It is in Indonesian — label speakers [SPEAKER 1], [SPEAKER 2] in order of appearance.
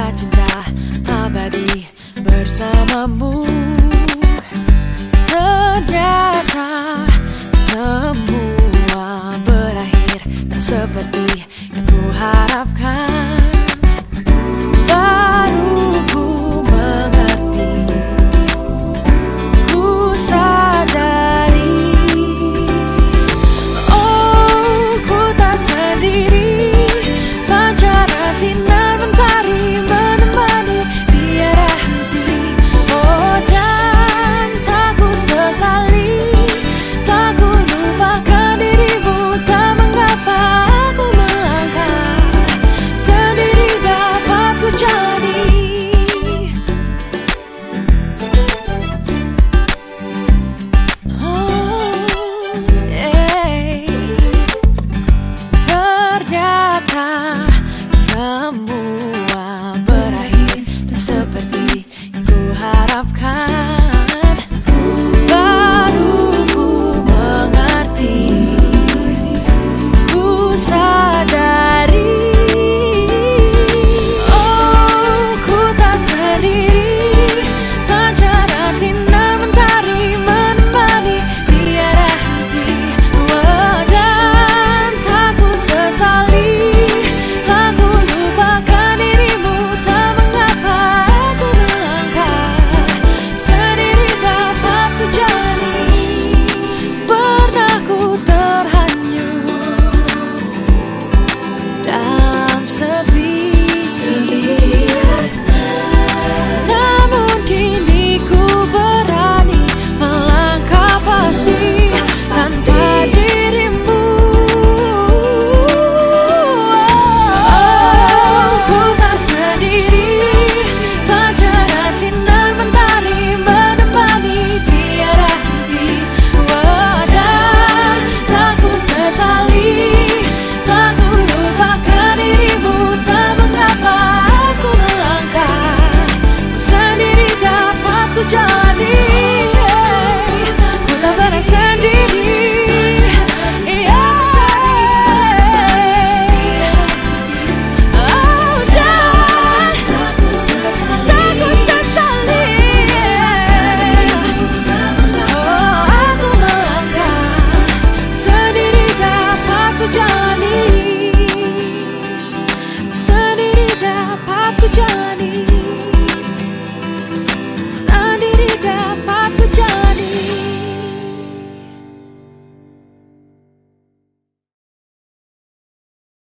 [SPEAKER 1] rasa cinta abadi bersamamu. Ternyata semua berakhir tak seperti yang kuharapkan. seperti ku harapkan.